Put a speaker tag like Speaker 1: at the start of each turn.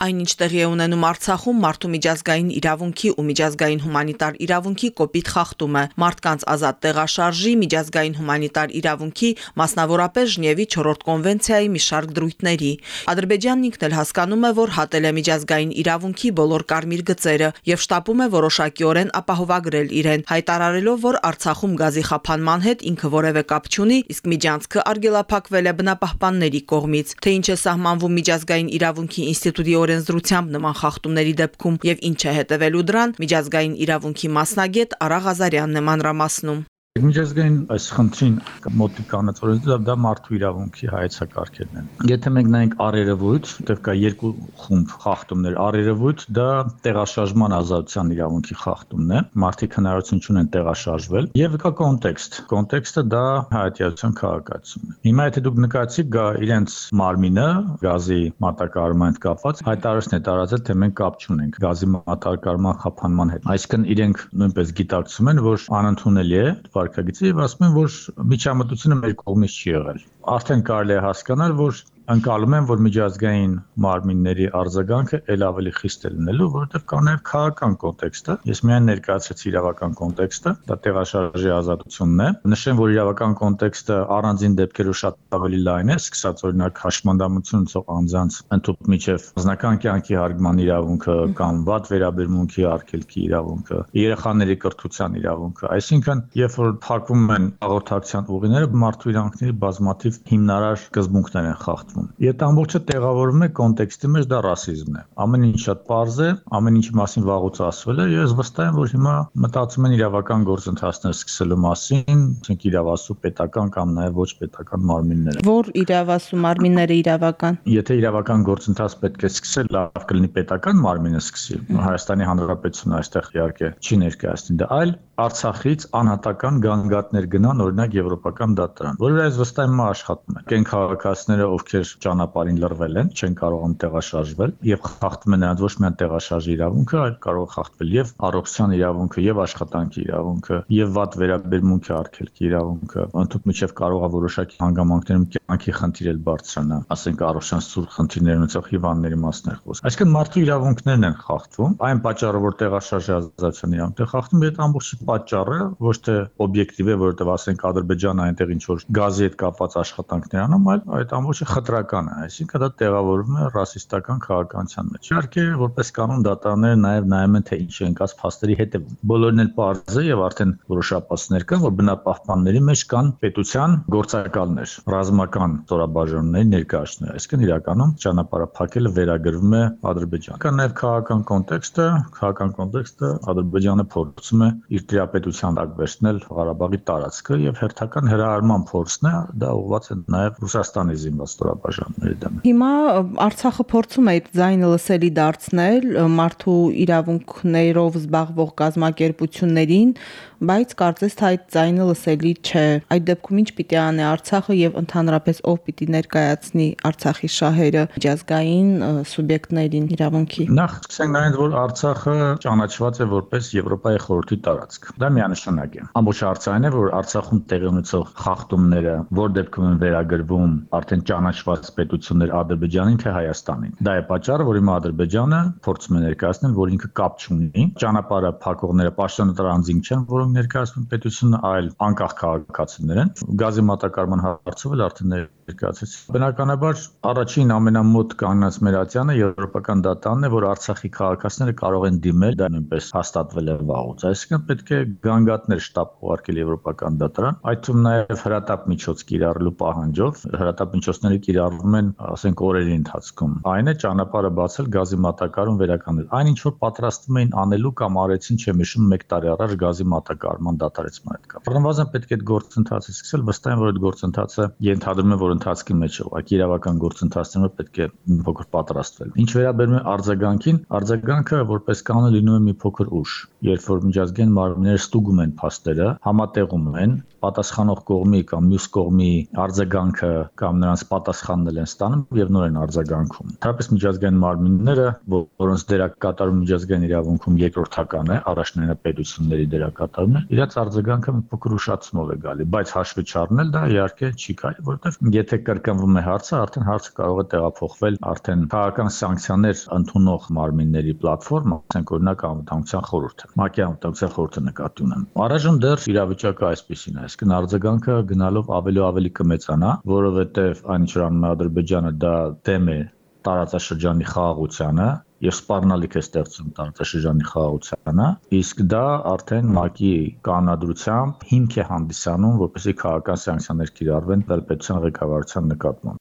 Speaker 1: Այնինչ տեղի է ունենում Արցախում մարդու միջազգային իրավունքի ու միջազգային հումանիտար իրավունքի կոպիտ խախտումը, մարդկանց ազատ տեղաշարժի, միջազգային հումանիտար իրավունքի, մասնավորապես Ժնևի 4-րդ կոնվենցիայի մի շարք դրույթների։ Ադրբեջանն ինքն էլ հասկանում է, որ հատել է միջազգային իրավունքի բոլոր կարմիր գծերը եւ շտապում է որոշակիորեն ապահովագրել իրեն, հայտարարելով, որ Արցախում գազի խափանման հետ ինքը որևէ կապ չունի, իսկ միջանցքը արգելափակվել է բնապահպանների կողմից։ Թե ինչ է սահմանվում միջազգային իրավունքի ինստիտուտի օրենսդրությամբ նման խախտումների դեպքում եւ ինչ է հետևելու դրան, միջազգային իրավունքի մասնագետ Արա Ղազարյանն է մանրամասնում։
Speaker 2: Միջազգային այս խնդրին մոտիկ կանացորից դա, դա մարդու իրավունքի հայեցակարգերն են։ Եթե մենք նայենք առերևույթ, դեռ կա երկու խումբ խախտումներ։ Առերևույթ դա տեղաշարժման ազատության իրավունքի խախտումն է։ Մարդիկ հնարավորություն չունեն տեղաշարժվել, եւ կա կոնտեքստ։ Կոնտեքստը դա հայատյացության քաղաքացիությունն է։ Հիմա եթե դուք նկատեցիք, գա իրենց մարմինը գազի մատակարարման հետ կապված հայտարարություն է տարածել, թե մենք կապ չունենք գազի մատակարարման խափանման հետ։ Այսինքն իրենք նույնպես գիտակցում են, որ անընդունելի է վարկագծի եւ ասում են, որ միջամտությունը մեր կողմից չի եղել։ Արդեն կարելի է հասկանալ, որ ընկալում են, որ միջազգային մարմինների արձագանքը ել ավելի խիստ է լինելու, որովհետև կա նաև քաղաքական կոնտեքստը։ Ես միայն ներկայացրեցի իրավական կոնտեքստը, դա տեղաշարժի ազատությունն է։ Նշեմ, որ իրավական կոնտեքստը առանձին դեպքերով շատ ավելի լայն է, սկսած օրինակ հաշմանդամություն ունեցող անձանց ընդཐུպ միջև անձնական կյանքի հարգման իրավունքը կամ վատ վերաբերմունքի արգելքի իրավունքը, երեխաների կրթության իրավունքը։ Այսինքն, երբ որ փակվում են հաղորդակցության ուղիները, մարդու իրավունքների բազմաթիվ հիմնարար սկզբունքներ են խախտվում ստեղծվում։ Եթե ամբողջը տեղավորվում է կոնտեքստի մեջ, դա ռասիզմն է։ Ամեն ինչ շատ པարզ է, ամեն ինչի մասին վաղուց ասվել է, ես վստահ եմ, որ հիմա մտածում են իրավական գործընթացներ սկսելու մասին, ասենք իրավասու պետական կամ նաև ոչ պետական մարմինները։
Speaker 1: Որ իրավասու մարմինները իրավական։
Speaker 2: Եթե իրավական գործընթաց պետք է սկսել, լավ կլինի պետական մարմինը սկսի։ Հայաստանի Հանրապետությունը այստեղ իհարկե չի ներկայացնի դա, այլ Արցախից անհատական գանգատներ գնան օրինակ եվրոպական դատարան, որը այս վստահ եմ աշխատում է։ Կեն քաղաքացիները, ովքեր ճանապարհին լրվել են, չեն կարողանում տեղաշարժվել եւ խախտում են ոչ միայն տեղաշարժի իրավունքը, այլ կարող խախտվել եւ առողջության իրավունքը, եւ աշխատանքի իրավունքը, եւ վատ վերաբերմունքի արգելքի իրավունքը։ Ընդհանուր միջև կարող է որոշակի հանգամանքներում կյանքի խնդիր էլ բարձրանա, ասենք առողջան սուր խնդիրներ ունեցող հիվանդների մասն է խոսքը։ Այսինքն մարդու իրավունքներն են խախտվում։ Այն պատճառը, որ տեղաշարժի ազատության իրավունքը խախտում, դա ամբողջ պատճառը ոչ թե օբյեկտիվ է, որովհետեւ ասենք Ադրբեջանը այնտեղ ինչ որ գազի հետ կապված աշխատանքներ անում, այլ այդ ամբողջը քաղաքական է, այսինքն դա տեղավորվում է ռասիստական քաղաքականության մեջ։ Իհարկե, որպես կանոն դատարանները նաև նայում են թե ինչ են կաց փաստերի հետևում։ Բոլորն էլ པարզ է եւ արդեն որոշապասներ կան, որ բնապահպանների մեջ կան պետության գործակալներ, ռազմական ստորաբաժանումների ներկայացուցիչներ, այսինքն իրականում ճանապարհը փակելը վերագրվում է Ադրբեջան։ Կա նաև քաղաքական կոնտեքստը, քաղաքական կոնտեքստը Ադրբեջանը փորձում է իր դիապետության տակ վերցնել Ղարաբաղի տարածքը եւ հերթական հրահարման փորձն է, դա ուղղված է նաև Ռուսաստանի զինված ստորաբաժանումների բաժանների դեմ։
Speaker 1: Հիմա Արցախը փորձում է այդ ձայնը լսելի դարձնել մարդու իրավունքներով զբաղվող կազմակերպություններին, բայց կարծես թե այդ ձայնը լսելի չէ։ Այդ դեպքում ինչ պիտի անի Արցախը եւ ընդհանրապես ով պիտի ներկայացնի Արցախի շահերը միջազգային սուբյեկտներին իրավունքի։
Speaker 2: Նախ սկսենք նրանից, որ Արցախը ճանաչված է որպես Եվրոպայի խորհրդի տարածք։ Դա միանշանակ է։ Ամբողջ Արցախն է, որ Արցախում տեղի ունեցող խախտումները, որ դեպքում են վերագրվում արդեն ճանաչված պետություններ Ադրբեջանին թե Հայաստանին։ Դա է պատճառը, որ հիմա Ադրբեջանը փորձում է ներկայացնել, որ ինքը կապ չունի։ Ճանապարհը փակողները պաշտոնատար անձինք չեն, որոնք ներկայացնում պետությունը, այլ անկախ քաղաքացիներ են։ Գազի մատակարարման հարցով էլ արդեն ներկայացրեց։ Բնականաբար առաջին ամենամոտ կանգնած մեր ատյանը եվրոպական դատանն է, որ Արցախի քաղաքացիները կարող են դիմել, դա նույնպես հաստատվել է վաղուց։ Այսինքն պետք է գանգատներ շտապ ուղարկել եվրոպական դատարան, այդ թվում նաև հրատապ միջոց կիրառելու պահանջով։ Հրատապ միջոցները կիրառվում են, ասենք, օրերի ընթացքում։ Այն է ճանապարհը բացել գազի մատակարարում վերականգնել։ Այն ինչ որ պատրաստվում էին անելու կամ արեցին, չեմ հիշում, 1 տարի առաջ գազի մատակարարման դատարեցման հետ կապ։ Բնականաբար պետք է այդ գործընթացը սկսել, վստահ եմ, որ այդ գործընթացը ենթադրում է, որ ընթացքի մեջ է, ուղղակի իրավական գործընթացները պետք է փոքր պատրաստվել։ Ինչ վերաբերում է արձագանքին, արձագանքը որպես կանոն լինում է մի փոքր ուշ, երբ որ միջազգային մարմինները ստուգում են փաստերը, համատեղում են պատասխանող կողմի կամ մյուս կողմի արձագանքը կամ նրանց պատասխան պատասխաննել են ստանում եւ նոր են արձագանքում։ Թեպս միջազգային մարմինները, որոնց դերակատարում միջազգային իրավունքում երկրորդական է, առաջնային պետությունների դերակատարումն է, իրաց արձագանքը փոքր ուշացնով է գալի, բայց հաշվի չառնել դա իհարկե չի կարելի, որովհետեւ եթե կրկնվում է հարցը, արդեն հարցը կարող է տեղափոխվել արդեն քաղաքական սանկցիաներ ընդունող մարմինների պլատֆորմա, ասենք օրինակ անվտանգության խորհուրդը։ ՄԱԿ-ի անվտանգության խորհուրդը նկատի ունեմ։ Առայժմ դեռ իրավիճակը այսպեսին է, այսինքն արձագանքը գնալով ավելի ու ավելի կմեծանա, որովհետև այն ինչ որ անում է Ադրբեջանը դա դեմ է տարածաշրջանի խաղաղությանը եւ սպառնալիք է ստեղծում տարածաշրջանի խաղաղությանը, իսկ դա արդեն ՄԱԿ-ի կանոնադրությամբ հիմք է հանդիսանում, որպեսզի քաղաքական սանկցիաներ կիրառվեն տերպետության ղեկավարության նկատմամբ։